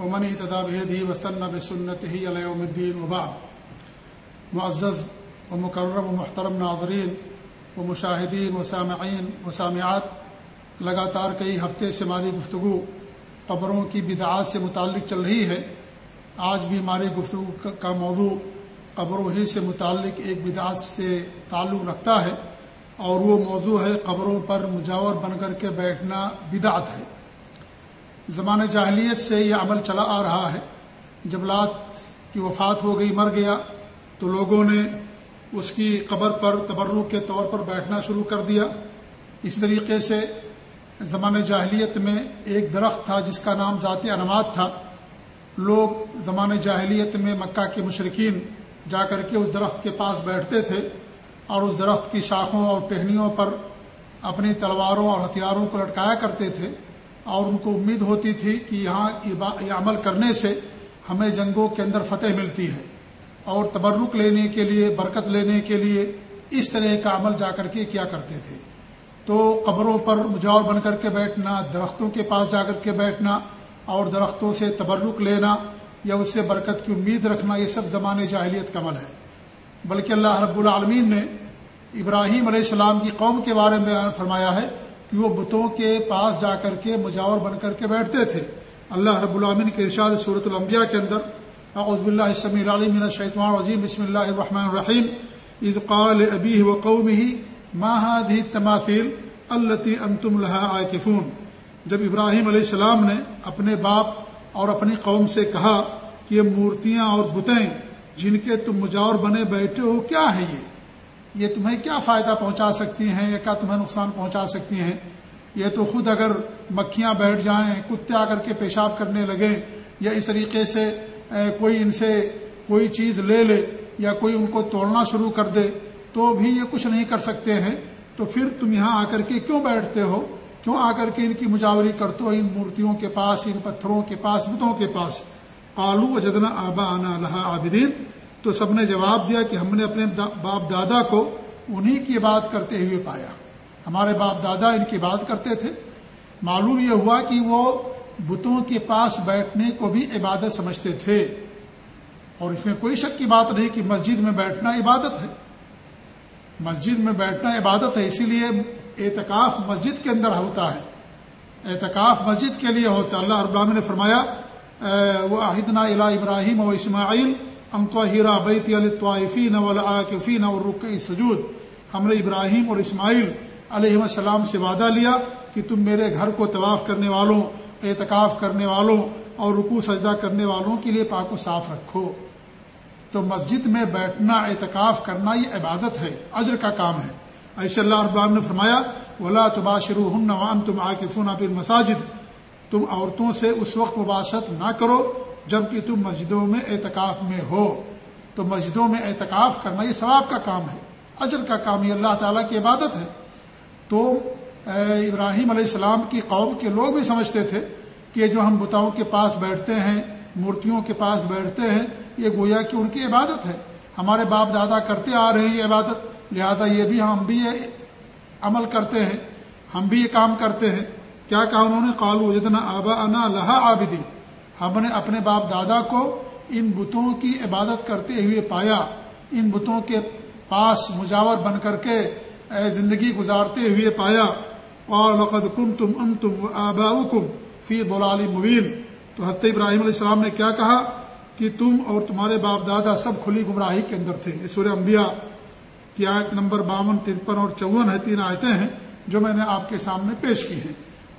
ومن اهتدى بهديه واستنى بسنته إلى يوم الدين وبعد. معزز و مکرم و محترم ناظرین و مشاہدین و سامعین و سامعات لگاتار کئی ہفتے سے ہماری گفتگو قبروں کی بدعات سے متعلق چل رہی ہے۔ آج بھی ہماری گفتگو کا موضوع قبروں ہی سے متعلق ایک بدعات سے تعلق رکھتا ہے اور وہ موضوع ہے قبروں پر مجاور بن کر کے بیٹھنا بدعت ہے۔ زمانۂ جاہلیت سے یہ عمل چلا آ رہا ہے۔ جب لات کی وفات ہو گئی، مر گیا۔ تو لوگوں نے اس کی قبر پر تبرک کے طور پر بیٹھنا شروع کر دیا۔ اسی طریقے سے زمانۂ جاہلیت میں ایک درخت تھا جس کا نام ذاتی انماد تھا۔ لوگ زمانۂ جاہلیت میں مکہ کے مشرقین جا کر کے اس درخت کے پاس بیٹھتے تھے اور اس درخت کی شاخوں اور ٹہنیوں پر اپنی تلواروں اور ہتھیاروں کو لٹکایا کرتے تھے۔ اور ان کو امید ہوتی تھی کہ یہاں یہ عمل کرنے سے ہمیں جنگوں کے اندر فتح ملتی ہے اور تبرک لینے کے لیے، برکت لینے کے لیے اس طرح کا عمل جا کر کے کیا کرتے تھے۔ تو قبروں پر مجاور بن کر کے بیٹھنا، درختوں کے پاس جا کر کے بیٹھنا اور درختوں سے تبرک لینا یا اس سے برکت کی امید رکھنا، یہ سب زمانے جاہلیت کا عمل ہے۔ بلکہ اللہ رب العالمین نے ابراہیم علیہ السلام کی قوم کے بارے میں فرمایا ہے کہ وہ بتوں کے پاس جا کر کے مجاور بن کر کے بیٹھتے تھے۔ اللہ رب العالمین کے ارشاد صورت الانبیاء کے اندر، اعوذ باللہ السميع العليم من الشيطان الرجيم بسم الله الرحمن الرحيم اذ قال ابيه وقومه ما هذه التماثيل التي انتم لها عاكفون جب ابراہیم علیہ السلام نے اپنے باپ اور اپنی قوم سے کہا کہ یہ مورتیاں اور بتیں جن کے تم مجاور بنے بیٹھے ہو، کیا ہے یہ؟ یہ تمہیں کیا فائدہ پہنچا سکتی ہیں؟ یا کیا تمہیں نقصان پہنچا سکتی ہیں؟ یہ تو خود اگر مکھیاں بیٹھ جائیں، کتے آ کر کے پیشاب کرنے لگیں، یا اس طریقے سے کوئی ان سے کوئی چیز لے لے، یا کوئی ان کو توڑنا شروع کر دے، تو بھی یہ کچھ نہیں کر سکتے ہیں۔ تو پھر تم یہاں آ کر کے کیوں بیٹھتے ہو؟ کیوں آ کر کے ان کی مجاوری کرتے ہو؟ ان مورتیوں کے پاس، ان پتھروں کے پاس بتوں کے پاس۔ آلو جدنا آبا آنا اللہ عابدین۔ تو سب نے جواب دیا کہ ہم نے اپنے باپ دادا کو انہی کی بات کرتے ہوئے پایا۔ ہمارے باپ دادا ان کی بات کرتے تھے۔ معلوم یہ ہوا کہ وہ بتوں کے پاس بیٹھنے کو بھی عبادت سمجھتے تھے۔ اور اس میں کوئی شک کی بات نہیں کہ مسجد میں بیٹھنا عبادت ہے۔ مسجد میں بیٹھنا عبادت ہے، اسی لیے اعتکاف مسجد کے اندر ہوتا ہے۔ اعتکاف مسجد کے لیے ہوتا ہے۔ اللہ ابراہم نے فرمایا وہ عہدنا الا ابراہیم و اسماعیل ام تو ہیرا بیتی الطوائفین ولاقفین اور رک سجود۔ ہم نے ابراہیم اور اسماعیل علیہ السلام سے وعدہ لیا کہ تم میرے گھر کو طواف کرنے والوں، اعتکاف کرنے والوں اور رکو سجدہ کرنے والوں کے لیے پاک و صاف رکھو۔ تو مسجد میں بیٹھنا، اعتکاف کرنا یہ عبادت ہے، اجر کا کام ہے۔ ایسے اللہ ابام نے فرمایا، ولا تبا شروع ہن نوان تم آ کے مساجد تم عورتوں سے اس وقت مباشرت نہ کرو۔ جبکہ تم مسجدوں میں اعتکاف میں ہو۔ تو مسجدوں میں اعتکاف کرنا یہ ثواب کا کام ہے، اجر کا کام، یہ اللہ تعالیٰ کی عبادت ہے۔ تو ابراہیم علیہ السلام کی قوم کے لوگ بھی سمجھتے تھے کہ جو ہم بتاؤں کے پاس بیٹھتے ہیں، مورتیوں کے پاس بیٹھتے ہیں، یہ گویا کہ ان کی عبادت ہے۔ ہمارے باپ دادا کرتے آ رہے ہیں یہ عبادت، لہذا یہ بھی ہم بھی یہ عمل کرتے ہیں، ہم بھی یہ کام کرتے ہیں۔ کیا کہا انہوں نے؟ قالو جتنا آبا انا لہا آبدی ہم نے اپنے باپ دادا کو ان بتوں کی عبادت کرتے ہوئے پایا۔ ان بتوں کے پاس مجاور بن کر کے زندگی گزارتے ہوئے پایا۔ اور لقد کم تم ام تم آبا فی غلال مبین۔ تو حضرت ابراہیم علیہ السلام نے کیا کہا کہ تم اور تمہارے باپ دادا سب کھلی گمراہی کے اندر تھے۔ سورہ انبیاء کی آیت نمبر باون، ترپن اور چون ہے، تین آیتیں ہیں جو میں نے آپ کے سامنے پیش کی ہیں۔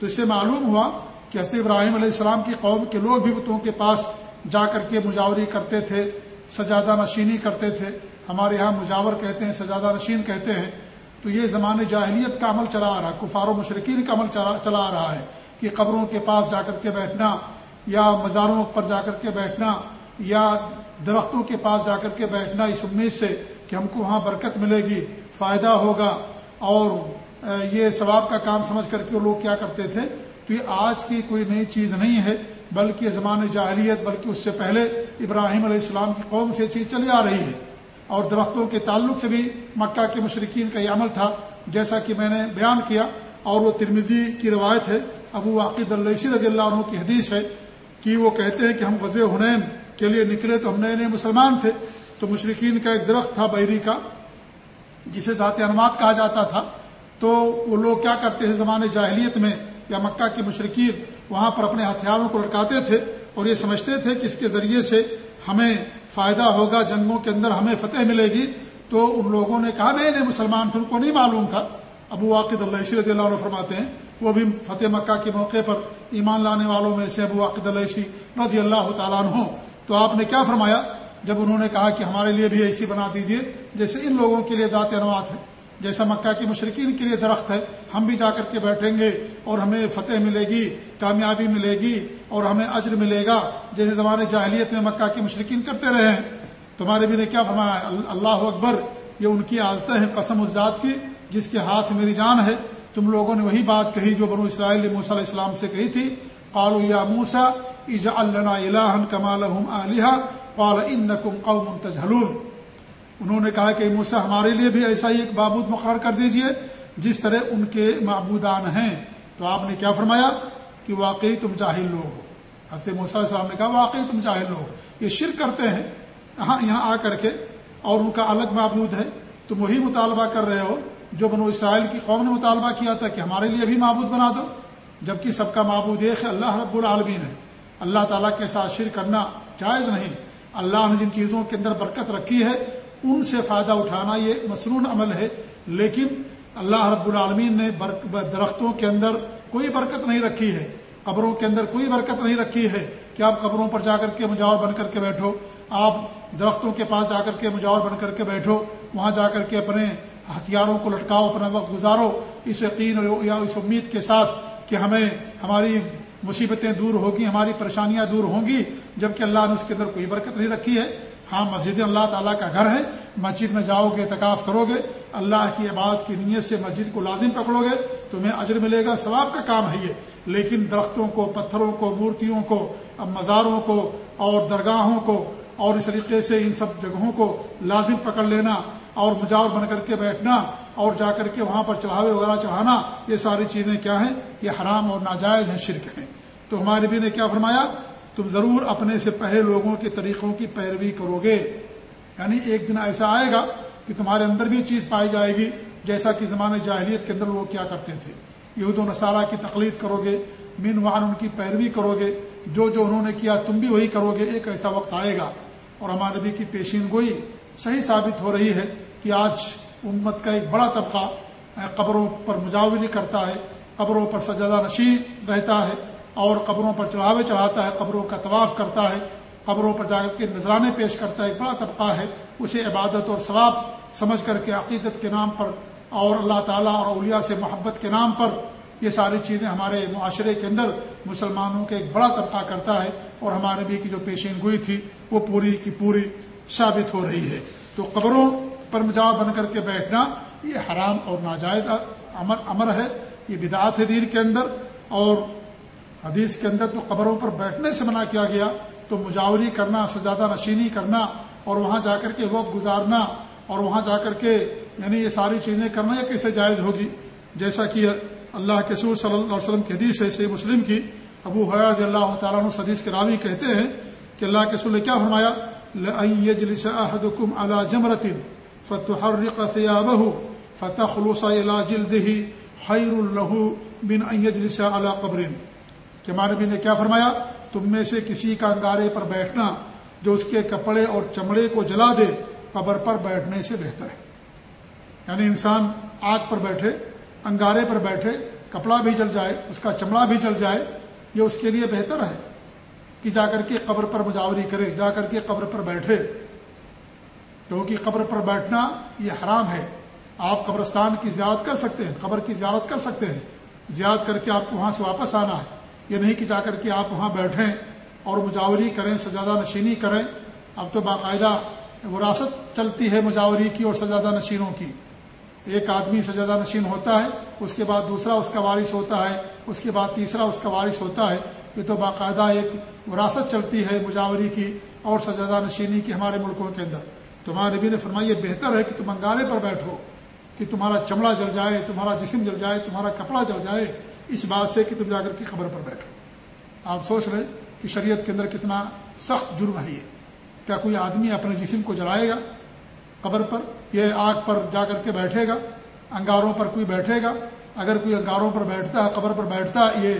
تو اس سے معلوم ہوا کہ حضرت ابراہیم علیہ السلام کی قوم کے لوگ بھی بتوں کے پاس جا کر کے مجاوری کرتے تھے، سجادہ نشینی کرتے تھے۔ ہمارے یہاں مجاور کہتے ہیں، سجادہ نشین کہتے ہیں۔ تو یہ زمان جاہلیت کا عمل چلا آ رہا ہے، کفار و مشرقین کا عمل چلا آ رہا ہے کہ قبروں کے پاس جا کر کے بیٹھنا یا مزاروں پر جا کر کے بیٹھنا یا درختوں کے پاس جا کر کے بیٹھنا، اس امید سے کہ ہم کو وہاں برکت ملے گی، فائدہ ہوگا۔ اور یہ ثواب کا کام سمجھ کر کے لوگ کیا کرتے تھے؟ تو یہ آج کی کوئی نئی چیز نہیں ہے، بلکہ زمان جاہلیت، بلکہ اس سے پہلے ابراہیم علیہ السلام کی قوم سے چیز چلی آ رہی ہے۔ اور درختوں کے تعلق سے بھی مکہ کے مشرقین کا یہ عمل تھا، جیسا کہ میں نے بیان کیا۔ اور وہ ترمیدی کی روایت ہے، ابو عقید اللہ رضی اللہ عنہ کی حدیث ہے کہ وہ کہتے ہیں کہ ہم غزب حنین کے لیے نکلے تو ہم نئے نئے مسلمان تھے۔ تو مشرقین کا ایک درخت تھا بیری کا، جسے ذات انمات کہا جاتا تھا۔ تو وہ لوگ کیا کرتے ہیں زمانے جاہلیت میں؟ یا مکہ کے مشرقین وہاں پر اپنے ہتھیاروں کو لڑکاتے تھے اور یہ سمجھتے تھے کہ اس کے ذریعے سے ہمیں فائدہ ہوگا، جنگوں کے اندر ہمیں فتح ملے گی۔ تو ان لوگوں نے کہا نئے نئے مسلمان تھے ان کو نہیں معلوم تھا۔ ابو واقد اللہ رضی اللہ عنہ فرماتے ہیں، وہ بھی فتح مکہ کے موقع پر ایمان لانے والوں میں سے ابو واقد اللہ رضی اللہ تعالیٰ عنہ۔ تو آپ نے کیا فرمایا؟ جب انہوں نے کہا کہ ہمارے لیے بھی ایسی بنا دیجیے، جیسے ان لوگوں کے لیے ذات انوات ہے جیسا مکہ کی مشرقین کے لیے درخت ہے، ہم بھی جا کر کے بیٹھیں گے اور ہمیں فتح ملے گی، کامیابی ملے گی اور ہمیں اجر ملے گا۔ جیسے زمانے جاہلیت میں مکہ کی مشرقین کرتے رہے ہیں۔ تمہارے بھی نے کیا فرمایا؟ اللہ اکبر، یہ ان کی عادتیں ہیں قسم الزاد کی جس کے ہاتھ میری جان ہے۔ تم لوگوں نے وہی بات کہی جو بنو اسرائیل موسیٰ علیہ السلام سے کہی تھی۔ قالو یا موسا ایجا اللہ کمال علیہ قال انکم قوم تجہلون۔ انہوں نے کہا کہ موسا ہمارے لیے بھی ایسا ہی ایک معبود مقرر کر دیجیے، جس طرح ان کے معبودان ہیں۔ تو آپ نے کیا فرمایا؟ کہ واقعی تم جاہل لوگ ہو۔ حضرت موسیٰ علیہ السلام نے کہا، واقعی تم جاہل لوگ یہ شرک کرتے ہیں۔ یہاں یہاں آ کر کے، اور ان کا الگ معبود ہے۔ تم وہی مطالبہ کر رہے ہو جو بنو اسرائیل کی قوم نے مطالبہ کیا تھا کہ ہمارے لیے بھی معبود بنا دو، جبکہ سب کا معبود ایک ہے۔ اللہ رب العالمین ہے۔ اللہ تعالیٰ کے ساتھ شرک کرنا جائز نہیں۔ اللہ نے جن چیزوں کے اندر برکت رکھی ہے ان سے فائدہ اٹھانا یہ مصنون عمل ہے، لیکن اللہ رب العالمین نے درختوں کے اندر کوئی برکت نہیں رکھی ہے۔ قبروں کے اندر کوئی برکت نہیں رکھی ہے کہ آپ قبروں پر جا کر کے مجاور بن کر کے بیٹھو۔ آپ درختوں کے پاس جا کر کے مجاور بن کر کے بیٹھو۔ وہاں جا کر کے اپنے ہتھیاروں کو لٹکاؤ، اپنا وقت گزارو۔ اس یقین یا اس امید کے ساتھ کہ ہمیں ہماری مصیبتیں دور ہوگی، ہماری پریشانیاں دور ہوں گی، جبکہ اللہ نے اس کے اندر کوئی برکت نہیں رکھی ہے۔ ہاں مسجد اللہ تعالیٰ کا گھر ہے مسجد میں جاؤ گے تکاف کرو گے۔ اللہ کی عبادت کی نیت سے مسجد کو لازم پکڑو گے۔ تمہیں اجر ملے گا، ثواب کا کام ہے یہ۔ لیکن درختوں کو، پتھروں کو، مورتیوں کو، مزاروں کو اور درگاہوں کو اور اس طریقے سے ان سب جگہوں کو لازم پکڑ لینا اور مجاور بن کر کے بیٹھنا اور جا کر کے وہاں پر چڑھاوے وغیرہ چڑھانا، یہ ساری چیزیں کیا ہیں؟ یہ حرام اور ناجائز ہیں، شرک ہیں۔ تو ہمارے بھی نے کیا فرمایا؟ تم ضرور اپنے سے پہلے لوگوں کے طریقوں کی پیروی کرو گے۔ یعنی ایک دن ایسا آئے گا کہ تمہارے اندر بھی چیز پائی جائے گی، جیسا کہ زمانے جاہلیت کے اندر لوگ کیا کرتے تھے۔ یہود و نصارہ کی تقلید کرو گے، مین وان ان کی پیروی کرو گے۔ جو جو انہوں نے کیا، تم بھی وہی کرو گے۔ ایک ایسا وقت آئے گا۔ اور ہمارے نبی کی پیشین گوئی صحیح ثابت ہو رہی ہے کہ آج امت کا ایک بڑا طبقہ قبروں پر مجاوری کرتا ہے، قبروں پر سجادہ نشین رہتا ہے۔ اور قبروں پر چڑھاوے چڑھاتا ہے، قبروں کا طواف کرتا ہے، قبروں پر جا کے نذرانے پیش کرتا ہے، ایک بڑا طبقہ ہے، اسے عبادت اور ثواب سمجھ کر کے عقیدت کے نام پر اور اللہ تعالیٰ اور اولیاء سے محبت کے نام پر یہ ساری چیزیں ہمارے معاشرے کے اندر مسلمانوں کے ایک بڑا طبقہ کرتا ہے اور ہمارے بھی کی جو پیشین گوئی تھی، وہ پوری کی پوری ثابت ہو رہی ہے۔ تو قبروں پر مجا بن کر کے بیٹھنا یہ حرام اور ناجائز امر امر ہے، یہ بدعت ہے دین کے اندر اور حدیث کے اندر تو قبروں پر بیٹھنے سے منع کیا گیا، تو مجاوری کرنا، سجادہ نشینی کرنا اور وہاں جا کر کے وقت گزارنا اور وہاں جا کر کے یعنی یہ ساری چیزیں کرنا یہ کیسے جائز ہوگی؟ جیسا کہ اللہ کے سور صلی اللہ علیہ وسلم کی حدیث ہے سی مسلم کی، ابو حیاض اللہ تعالیٰ عنہ حدیث کے راوی کہتے ہیں کہ اللہ کے سور نے کیا فرمایا؟ يجلس احدكم على جمرة فتحرق ثيابه فتخلص الى جلده خير له من ان يجلس على قبر۔ کہ مانبی نے کیا فرمایا؟ تم میں سے کسی کا انگارے پر بیٹھنا جو اس کے کپڑے اور چمڑے کو جلا دے، قبر پر بیٹھنے سے بہتر ہے۔ یعنی انسان آگ پر بیٹھے، انگارے پر بیٹھے، کپڑا بھی جل جائے، اس کا چمڑا بھی جل جائے، یہ اس کے لیے بہتر ہے کہ جا کر کے قبر پر مجاوری کرے، جا کر کے قبر پر بیٹھے۔ کیونکہ قبر پر بیٹھنا یہ حرام ہے۔ آپ قبرستان کی زیارت کر سکتے ہیں، قبر کی زیارت کر سکتے ہیں۔ زیارت کر کے آپ کو وہاں سے واپس آنا ہے۔ یہ نہیں کہ جا کر کے آپ وہاں بیٹھیں اور مجاوری کریں، سجادہ نشینی کریں۔ اب تو باقاعدہ وراثت چلتی ہے مجاوری کی اور سجادہ نشینوں کی۔ ایک آدمی سجادہ نشین ہوتا ہے، اس کے بعد دوسرا اس کا وارث ہوتا ہے، اس کے بعد تیسرا اس کا وارث ہوتا ہے۔ یہ تو باقاعدہ ایک وراثت چلتی ہے مجاوری کی اور سجادہ نشینی کی ہمارے ملکوں کے اندر۔ تمہارے نبی نے فرمایا، یہ بہتر ہے کہ تم انگارے پر بیٹھو، کہ تمہارا چمڑا جل جائے، تمہارا جسم جل جائے، تمہارا کپڑا جل جائے۔ اس بات سے کہ تم جا کر کے خبر پر بیٹھو۔ آپ سوچ رہے کہ شریعت کے اندر کتنا سخت جرم ہے یہ۔ کیا کوئی آدمی اپنے جسم کو جلائے گا قبر پر؟ یہ آگ پر جا کر کے بیٹھے گا، انگاروں پر کوئی بیٹھے گا۔ اگر کوئی انگاروں پر بیٹھتا ہے، قبر پر بیٹھتا ہے، یہ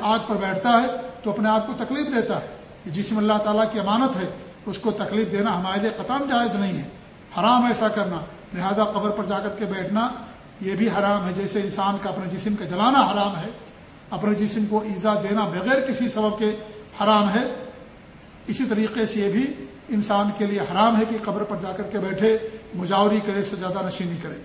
آگ پر بیٹھتا ہے، تو اپنے آپ کو تکلیف دیتا ہے۔ یہ جسم اللہ تعالیٰ کی امانت ہے، اس کو تکلیف دینا ہمارے لیے قطام جائز نہیں ہے۔ حرام ایسا کرنا۔ لہذا قبر پر جا کر کے بیٹھنا یہ بھی حرام ہے، جیسے انسان کا اپنے جسم کا جلانا حرام ہے، اپنے جسم کو ایزا دینا بغیر کسی سبب کے حرام ہے۔ اسی طریقے سے یہ بھی انسان کے لیے حرام ہے کہ قبر پر جا کر کے بیٹھے، مجاوری کرے سے زیادہ نشینی کرے۔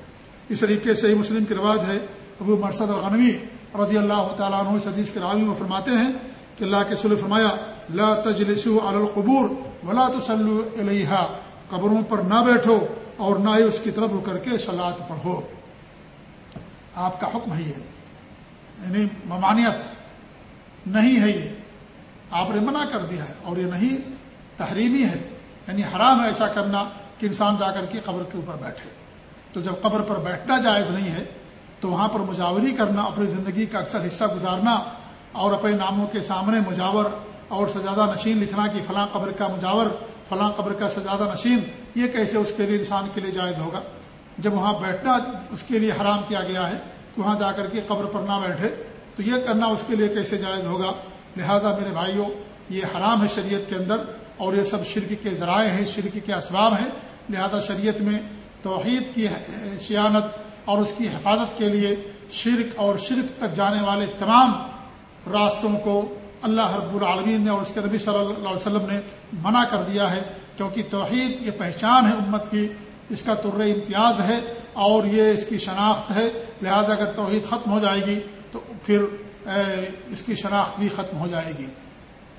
اس طریقے سے مسلم کی روایت ہے، ابو مرسد الغنوی رضی اللہ تعالیٰ عنہ اس حدیث کے راوی میں فرماتے ہیں کہ اللہ کے سلو فرمایا، لا تجلسوا علی القبور ولا تصلوا الیہا قبروں پر نہ بیٹھو اور نہ ہی اس کی طرف کر کے سلاد پڑھو۔ آپ کا حکم ہے یہ۔ یعنی ممانعت نہیں ہے یہ۔ آپ نے منع کر دیا ہے اور یہ نہیں، تحریمی ہے۔ یعنی حرام ہے ایسا کرنا کہ انسان جا کر کے قبر کے اوپر بیٹھے۔ تو جب قبر پر بیٹھنا جائز نہیں ہے، تو وہاں پر مجاوری کرنا، اپنی زندگی کا اکثر حصہ گزارنا اور اپنے ناموں کے سامنے مجاور اور سجادہ نشین لکھنا کہ فلاں قبر کا مجاور، فلاں قبر کا سجادہ نشین، یہ کیسے اس کے لیے انسان کے لیے جائز ہوگا؟ جب وہاں بیٹھنا اس کے لیے حرام کیا گیا ہے، کہ وہاں جا کر کے قبر پر نہ بیٹھے، تو یہ کرنا اس کے لیے کیسے جائز ہوگا؟ لہذا میرے بھائیوں، یہ حرام ہے شریعت کے اندر اور یہ سب شرک کے ذرائع ہیں، شرک کے اسباب ہیں۔ لہذا شریعت میں توحید کی سیانت اور اس کی حفاظت کے لیے شرک اور شرک تک جانے والے تمام راستوں کو اللہ رب العالمین نے اور اس کے نبی صلی اللہ علیہ وسلم نے منع کر دیا ہے، کیونکہ توحید یہ پہچان ہے امت کی اس کا تر امتیاز ہے اور یہ اس کی شناخت ہے، لہذا اگر توحید ختم ہو جائے گی تو پھر اس کی شناخت بھی ختم ہو جائے گی۔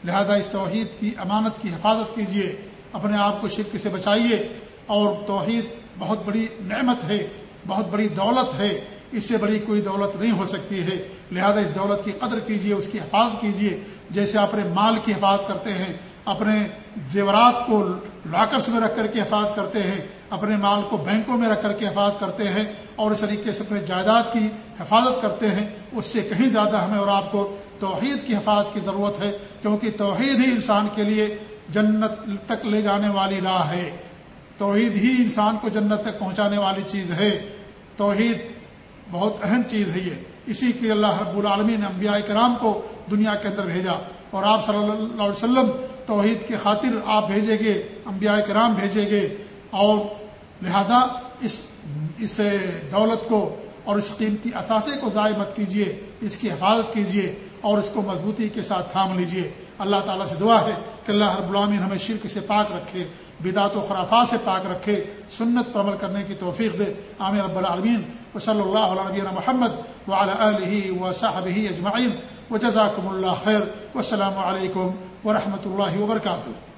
لہذا اس توحید کی امانت کی حفاظت کیجیے اپنے آپ کو شرک سے بچائیے اور توحید بہت بڑی نعمت ہے، بہت بڑی دولت ہے۔ اس سے بڑی کوئی دولت نہیں ہو سکتی ہے۔ لہذا اس دولت کی قدر کیجیے اس کی حفاظت کیجیے جیسے اپنے مال کی حفاظت کرتے ہیں، اپنے زیورات کو لاکرس میں رکھ کر کے حفاظت کرتے ہیں اپنے مال کو بینکوں میں رکھ کر کے حفاظت کرتے ہیں اور اس طریقے سے اپنے جائیداد کی حفاظت کرتے ہیں، اس سے کہیں زیادہ ہمیں اور آپ کو توحید کی حفاظت کی ضرورت ہے، کیونکہ توحید ہی انسان کے لیے جنت تک لے جانے والی راہ ہے۔ توحید ہی انسان کو جنت تک پہنچانے والی چیز ہے۔ توحید بہت اہم چیز ہے یہ۔ اسی کے اللہ رب العالمین نے انبیاء کرام کو دنیا کے اندر بھیجا اور آپ صلی اللہ علیہ وسلم توحید کی خاطر آپ بھیجے گے انبیاء کرام بھیجے گے اور لہذا اس اس دولت کو اور اس قیمتی اثاثے کو ضائع مت کیجیے اس کی حفاظت کیجیے اور اس کو مضبوطی کے ساتھ تھام لیجیے اللہ تعالیٰ سے دعا ہے کہ اللہ رب العالمین ہمیں شرک سے پاک رکھے بدعت و خرافات سے پاک رکھے، سنت پر عمل کرنے کی توفیق دے۔ عامر رب العالمین۔ و صلی اللہ علیہ نبینا محمد وعلى و صاحبہ اجمعین۔ و جزاکم اللہ خیر۔ والسلام علیکم ورحمۃ اللہ وبرکاتہ۔